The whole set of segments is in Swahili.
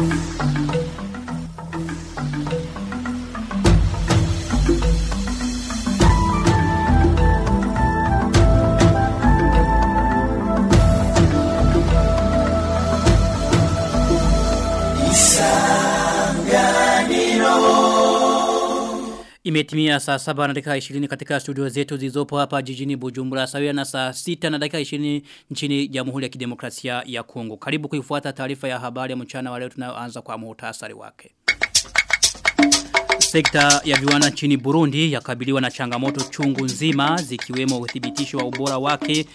Bye. Imetimia saa saba na dakika 20 katika studio zetu zilizopo hapa jijini Bujumbura sawia na saa sita na dakika 20 nchini Jamhuri ya Kidemokrasia ya Kongo. Karibu kuifuata taarifa ya habari ya mchana wa leo tunayoanza kwa muhtasari wake. Sekta ya viwanda nchini Burundi yakabiliwa na changamoto chungu nzima zikiwemo uthibitisho wa ubora wake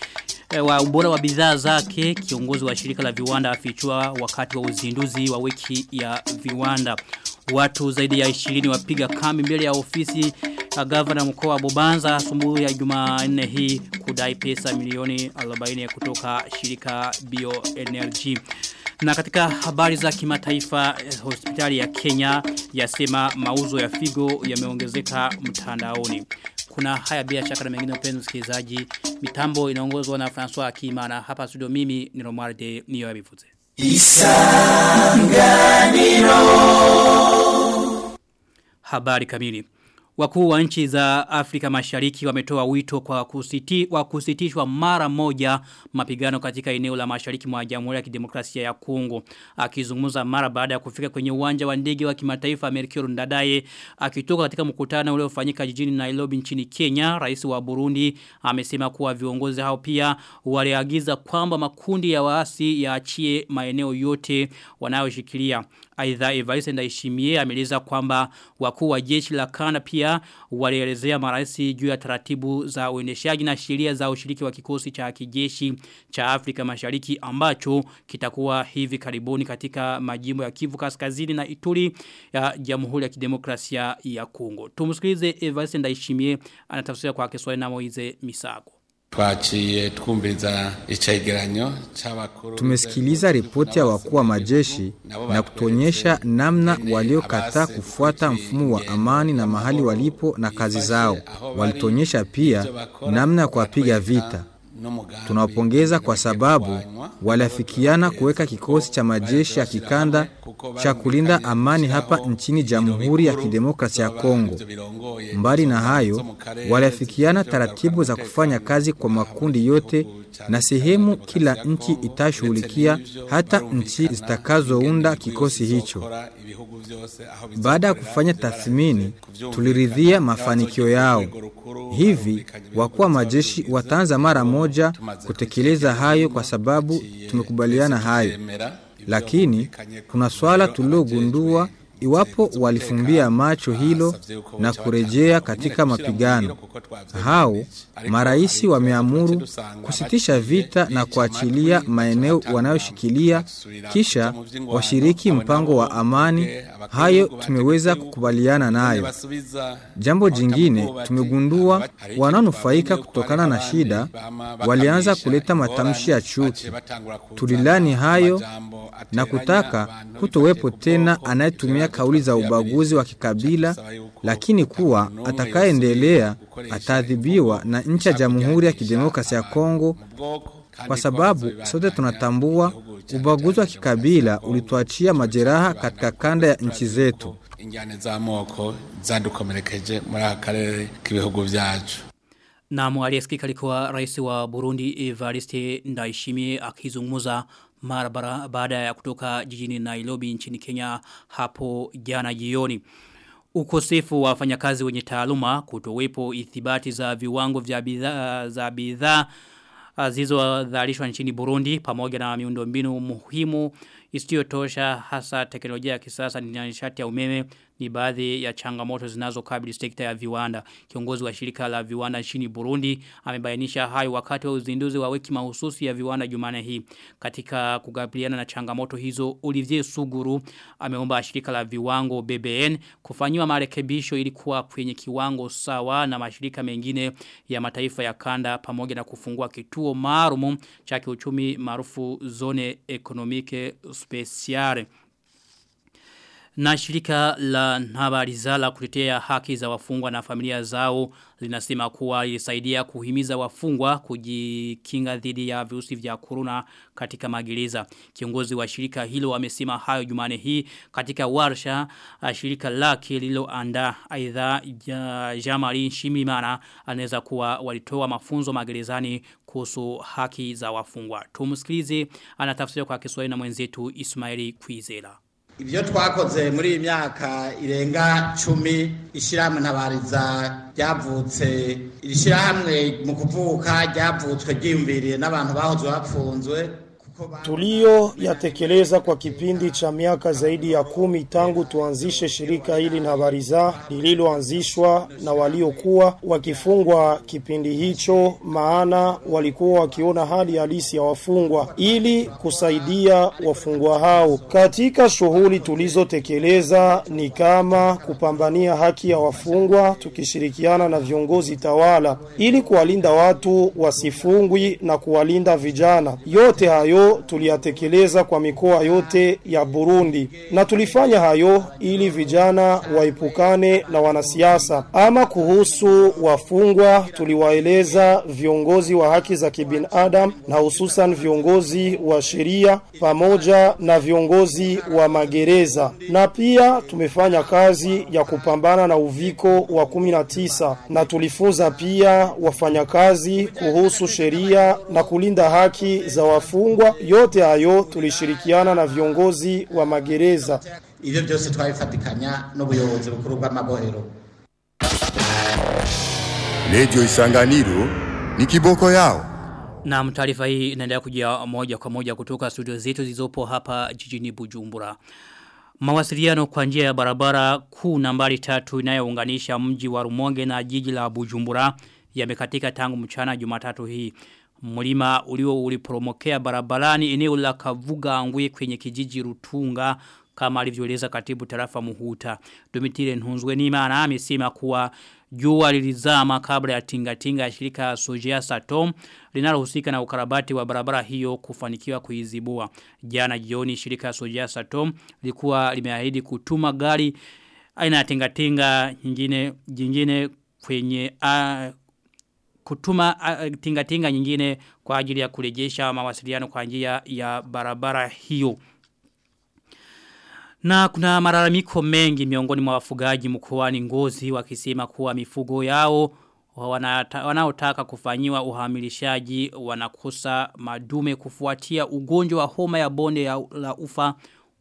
wa ubora wa bidhaa zake kiongozi wa shirika la viwanda afichua wakati wa uzinduzi wa wiki ya viwanda. Watu zaidi ya 20 wapiga kambi mbele ya ofisi ya gavana mkoa wa Bobanza asubuhi ya Jumanne hii kudai pesa milioni 40 kutoka shirika Bioenergy. Na katika habari za kimataifa hospitali ya Kenya yasema mauzo ya figo yameongezeka mtandaoni. Kuna haya bila shaka na mengine mpenzi msikilizaji. Mitambo inaongozwa na François Akimana. Hapa studio mimi ni Romualde niyo yabivuze. Isanganiro. Habari kamili Wakuu wa nchi za Afrika Mashariki wametoa wito kwa kusiti, wa kusitishwa mara moja mapigano katika eneo la Mashariki mwa Jamhuri ya Kidemokrasia ya Kongo. Akizungumza mara baada ya kufika kwenye uwanja wa ndege wa kimataifa Melchior Ndadaye akitoka katika mkutano uliofanyika jijini Nairobi nchini Kenya, rais wa Burundi amesema kuwa viongozi hao pia waliagiza kwamba makundi ya waasi yaachie maeneo yote wanayoshikilia. Aidha Evariste ndaishimie ameeleza kwamba wakuu wa jeshi la Kana pia walielezea maraisi juu ya taratibu za uendeshaji na sheria za ushiriki wa kikosi cha kijeshi cha Afrika Mashariki ambacho kitakuwa hivi karibuni katika majimbo ya Kivu Kaskazini na Ituri ya Jamhuri ya Kidemokrasia ya Kongo. Tumsikilize Evariste ndaishimie anatafsiri kwa Kiswahili na Moize Misago. Twaciye twumviza icegeranyo c'abakuru Tumesikiliza ripoti ya wakuu wa majeshi na kutuonyesha namna waliokataa kufuata mfumo wa amani na mahali walipo na kazi zao. Walituonyesha pia namna ya kuwapiga vita. Tunawapongeza kwa sababu waliafikiana kuweka kikosi cha majeshi ya kikanda cha kulinda amani hapa nchini Jamhuri ya Kidemokrasia ya Kongo. Mbali na hayo, waliafikiana taratibu za kufanya kazi kwa makundi yote na sehemu kila nchi itashughulikia hata nchi zitakazounda kikosi hicho. Baada ya kufanya tathmini, tuliridhia mafanikio yao. Hivi wakuwa majeshi wataanza mara moja kutekeleza hayo kwa sababu tumekubaliana hayo. Lakini kuna swala tulilogundua iwapo walifumbia macho hilo na kurejea katika mapigano. Hao maraisi wameamuru kusitisha vita na kuachilia maeneo wanayoshikilia kisha washiriki mpango wa amani. Hayo tumeweza kukubaliana nayo. Jambo jingine tumegundua wanaonufaika kutokana na shida walianza kuleta matamshi ya chuki. Tulilani hayo na kutaka kutowepo tena anayetumia kauli za ubaguzi wa kikabila, lakini kuwa atakayeendelea ataadhibiwa na nchi ya Jamhuri ya kidemokrasi ya Kongo, kwa sababu sote tunatambua ubaguzi wa kikabila ulituachia majeraha katika kanda ya nchi zetu. Injyane z'amoko zadukomerekeje muri aka karere k'ibihugu vyacu. Na aliyesikika alikuwa rais wa Burundi Evariste Ndayishimiye akizungumza mara baada ya kutoka jijini Nairobi nchini Kenya hapo jana jioni. Ukosefu wa wafanyakazi wenye taaluma kutowepo ithibati za viwango vya bidhaa za bidhaa zilizodhalishwa nchini Burundi pamoja na miundombinu muhimu isiyotosha hasa teknolojia ya kisasa ni nishati ya umeme ni baadhi ya changamoto zinazokabili sekta ya viwanda. Kiongozi wa shirika la viwanda nchini Burundi amebainisha hayo wakati wa uzinduzi wa wiki mahususi ya viwanda Jumane hii. Katika kukabiliana na changamoto hizo, Olivier Suguru ameomba shirika la viwango BBN kufanyiwa marekebisho ili kuwa kwenye kiwango sawa na mashirika mengine ya mataifa ya kanda pamoja na kufungua kituo maalum cha kiuchumi maarufu zone economique speziare. Na shirika la Nabarizala kutetea haki za wafungwa na familia zao linasema kuwa ilisaidia kuhimiza wafungwa kujikinga dhidi ya virusi vya corona katika magereza. Kiongozi wa shirika hilo amesema hayo Jumane hii katika warsha shirika lake lililoandaa aidha Jamari Shimimana anaweza kuwa walitoa mafunzo magerezani kuhusu haki za wafungwa. Tumsikilize anatafsiri kwa Kiswahili na mwenzetu Ismaili Kwizera. Ibyo twakoze muri iyi myaka irenga cumi ishyirahamwe ntabariza ryavutse. Iri shyirahamwe mu kuvuka ryavutswe ryiyumviriye n'abantu bahoze bapfunzwe. Tulio yatekeleza kwa kipindi cha miaka zaidi ya kumi tangu tuanzishe shirika hili na Nhabariza lililoanzishwa na waliokuwa wakifungwa kipindi hicho, maana walikuwa wakiona hali halisi ya wafungwa ili kusaidia wafungwa hao. Katika shughuli tulizotekeleza ni kama kupambania haki ya wafungwa, tukishirikiana na viongozi tawala ili kuwalinda watu wasifungwi na kuwalinda vijana. Yote hayo tuliyatekeleza kwa mikoa yote ya Burundi. Na tulifanya hayo ili vijana waepukane na wanasiasa. Ama kuhusu wafungwa, tuliwaeleza viongozi wa haki za kibinadamu na hususan viongozi wa sheria pamoja na viongozi wa magereza, na pia tumefanya kazi ya kupambana na uviko wa 19 na tulifunza pia wafanyakazi kuhusu sheria na kulinda haki za wafungwa yote hayo tulishirikiana na viongozi wa magereza ivyo byose twabifatikanya n'ubuyobozi bukuru bw'amabohero Radio Isanganiro ni kiboko yao. Na taarifa hii inaendelea kujia moja kwa moja kutoka studio zetu zilizopo hapa jijini Bujumbura. Mawasiliano kwa njia ya barabara kuu nambari tatu inayounganisha mji wa Rumonge na jiji la Bujumbura yamekatika tangu mchana Jumatatu hii. Mlima ulio ulipromokea barabarani eneo la Kavuga Angwe kwenye kijiji Rutunga kama alivyoeleza katibu tarafa Muhuta. Domitile Nhunzwe Nima amesema kuwa jua lilizama kabla ya tingatinga ya shirika Sojia Satom linalohusika na ukarabati wa barabara hiyo kufanikiwa kuizibua. Jana jioni shirika Sojia Satom likuwa limeahidi kutuma gari aina ya tingatinga nyingine jingine kwenye kutuma uh, tingatinga tinga nyingine kwa ajili ya kurejesha mawasiliano kwa njia ya barabara hiyo. Na kuna malalamiko mengi miongoni mwa wafugaji mkoani Ngozi wakisema kuwa mifugo yao wanaotaka kufanyiwa uhamilishaji wanakosa madume kufuatia ugonjwa wa homa ya bonde ya la ufa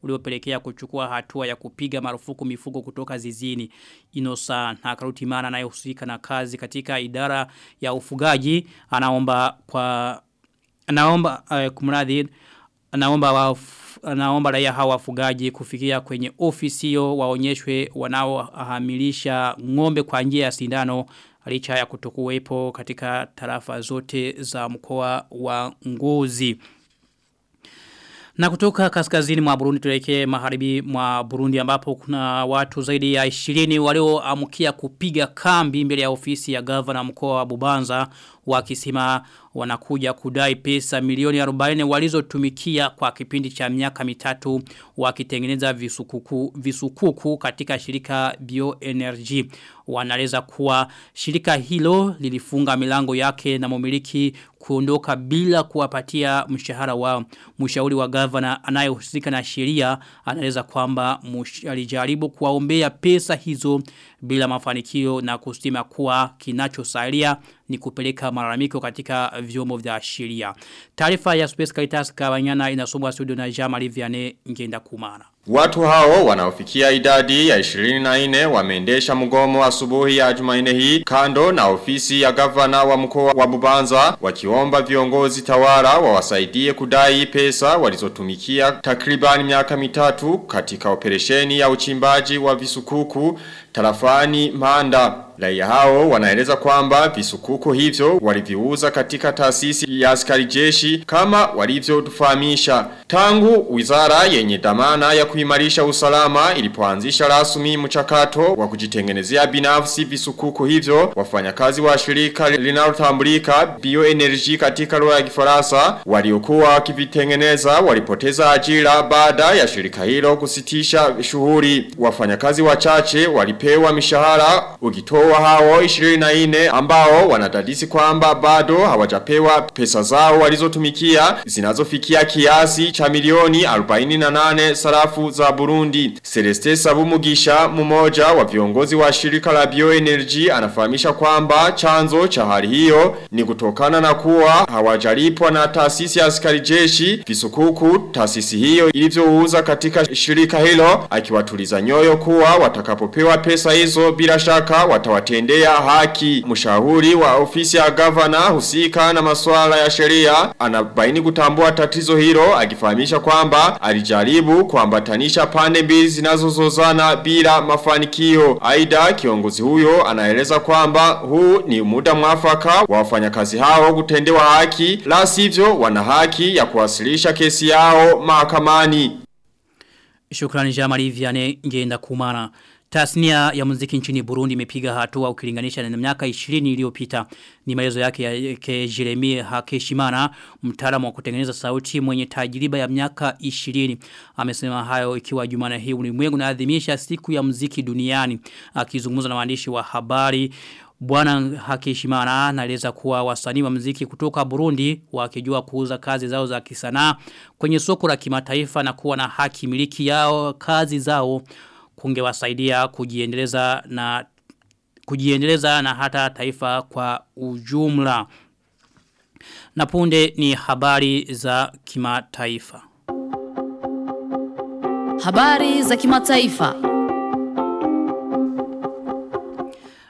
uliopelekea kuchukua hatua ya kupiga marufuku mifugo kutoka zizini. Inosa na karutimana anayehusika na kazi katika idara ya ufugaji anaomba kwa anaomba uh, kumradhi anaomba wa anaomba raia hawa wafugaji kufikia kwenye ofisi hiyo waonyeshwe wanaohamilisha ng'ombe kwa njia ya sindano licha ya kutokuwepo katika tarafa zote za mkoa wa Ngozi. Na kutoka kaskazini mwa Burundi tuelekee magharibi mwa Burundi ambapo kuna watu zaidi ya 20 walioamkia kupiga kambi mbele ya ofisi ya gavana mkoa wa Bubanza wakisema wanakuja kudai pesa milioni 40 walizotumikia kwa kipindi cha miaka mitatu wakitengeneza visukuku, visukuku katika shirika Bioenergy. Wanaeleza kuwa shirika hilo lilifunga milango yake na mumiliki kuondoka bila kuwapatia mshahara wao. Mshauri wa gavana anayehusika na sheria anaeleza kwamba alijaribu kuwaombea pesa hizo bila mafanikio na kusema kuwa kinachosalia ni kupeleka malalamiko katika vyombo vya sheria. Taarifa ya Space Caritas Kabanyana inasomwa studio na Jama Vianney ngenda kumana. Watu hao wanaofikia idadi ya 24 wameendesha mgomo asubuhi ya Jumanne hii kando na ofisi ya gavana wa mkoa wa Bubanza wakiomba viongozi tawala wawasaidie kudai pesa walizotumikia takriban miaka mitatu katika operesheni ya uchimbaji wa visukuku tarafani Manda. Raia hao wanaeleza kwamba visukuku hivyo waliviuza katika taasisi ya askari jeshi kama walivyotufahamisha. Tangu wizara yenye dhamana ya kuimarisha usalama ilipoanzisha rasmi mchakato wa kujitengenezea binafsi visukuku hivyo, wafanyakazi wa shirika linalotambulika bioenergy katika lugha ya Kifaransa waliokuwa wakivitengeneza walipoteza ajira baada ya shirika hilo kusitisha shughuli. Wafanyakazi wachache walipewa mishahara ukitoa hao 24 ambao wanadadisi kwamba bado hawajapewa pesa zao walizotumikia zinazofikia kiasi cha milioni 48 sarafu za Burundi. Celeste Sabumugisha mmoja wa viongozi wa shirika la bioenergy anafahamisha kwamba chanzo cha hali hiyo ni kutokana na kuwa hawajalipwa na taasisi ya askari jeshi visukuku taasisi hiyo ilivyouza katika shirika hilo akiwatuliza nyoyo kuwa watakapopewa pesa hizo bila shaka watawatendea haki. Mshauri wa ofisi ya gavana husika na masuala ya sheria anabaini kutambua tatizo hilo akifahamisha kwamba alijaribu kuambatanisha pande mbili zinazozozana bila mafanikio. aida kiongozi huyo anaeleza kwamba huu ni muda mwafaka wa wafanyakazi hao kutendewa haki la sivyo wana haki ya kuwasilisha kesi yao mahakamani. Shukrani Jamali Viane ngenda kumana. Tasnia ya muziki nchini Burundi imepiga hatua ukilinganisha na miaka 20 iliyopita. Ni maelezo yake ya Jeremie Hakeshimana, mtaalamu wa kutengeneza sauti mwenye tajriba ya miaka 20. Amesema hayo ikiwa Jumana hii ulimwengu naadhimisha siku ya muziki duniani. Akizungumza na waandishi wa habari Bwana Hakishimana anaeleza kuwa wasanii wa muziki kutoka Burundi wakijua kuuza kazi zao za kisanaa kwenye soko la kimataifa na kuwa na haki miliki yao kazi zao kungewasaidia kujiendeleza na kujiendeleza na hata taifa kwa ujumla. Na punde ni habari za kimataifa. Habari za kimataifa.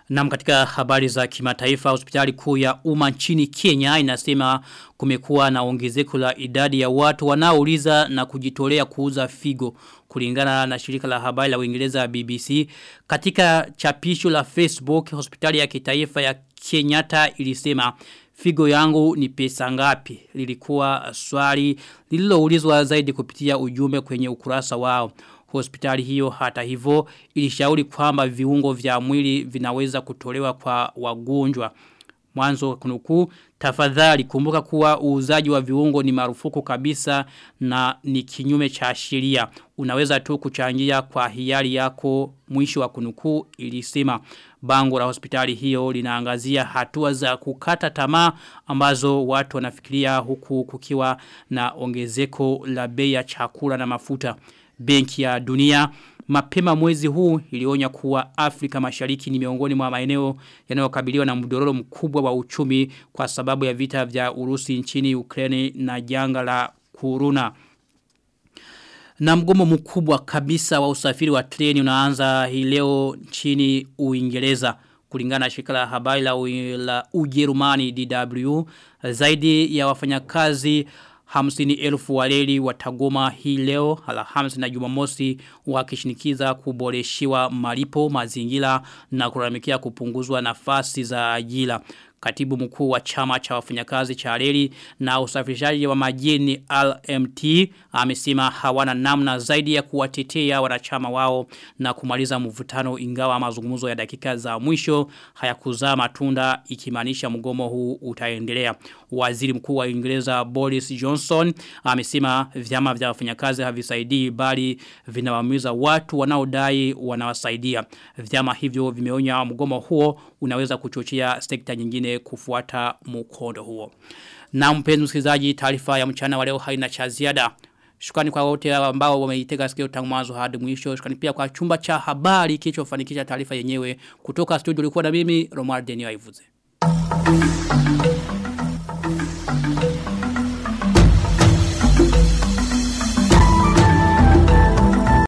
Na katika habari za kimataifa hospitali kuu ya umma nchini Kenya inasema kumekuwa na ongezeko la idadi ya watu wanaouliza na kujitolea kuuza figo kulingana na shirika la habari la Uingereza BBC katika chapisho la Facebook hospitali ya kitaifa ya Kenyatta ilisema figo yangu ni pesa ngapi? Lilikuwa swali lililoulizwa zaidi kupitia ujumbe kwenye ukurasa wao. Hospitali hiyo hata hivyo ilishauri kwamba viungo vya mwili vinaweza kutolewa kwa wagonjwa. Mwanzo wa kunukuu tafadhali kumbuka kuwa uuzaji wa viungo ni marufuku kabisa na ni kinyume cha sheria. Unaweza tu kuchangia kwa hiari yako mwisho wa kunukuu ilisema bango la hospitali hiyo linaangazia hatua za kukata tamaa ambazo watu wanafikiria huku kukiwa na ongezeko la bei ya chakula na mafuta. Benki ya dunia mapema mwezi huu ilionya kuwa Afrika mashariki ni miongoni mwa maeneo yanayokabiliwa na mdororo mkubwa wa uchumi kwa sababu ya vita vya urusi nchini Ukraine na janga la kuruna. Na mgomo mkubwa kabisa wa usafiri wa treni unaanza hii leo nchini Uingereza kulingana na shirika la habari la, Ujerumani DW zaidi ya wafanyakazi hamsini elfu waleli watagoma hii leo alhamisi na jumamosi wakishinikiza kuboreshiwa malipo mazingira na kuramikia kupunguzwa nafasi za ajira. Katibu mkuu wa chama cha wafanyakazi cha reli na usafirishaji wa majini LMT amesema hawana namna zaidi ya kuwatetea wanachama wao na kumaliza mvutano ingawa mazungumzo ya dakika za mwisho hayakuzaa matunda ikimaanisha mgomo huu utaendelea. Waziri mkuu wa Uingereza Boris Johnson amesema vyama vya wafanyakazi havisaidii bali vinawamiza watu wanaodai wanawasaidia. Vyama hivyo vimeonya mgomo huo unaweza kuchochea sekta nyingine kufuata mkondo huo. Na mpenzi msikilizaji taarifa ya mchana wa leo haina cha ziada. Shukrani kwa wote ambao wameitega sikio tangu mwanzo hadi mwisho. Shukrani pia kwa chumba cha habari kilichofanikisha taarifa yenyewe kutoka studio ulikuwa na mimi Romuald Denio Ivuze.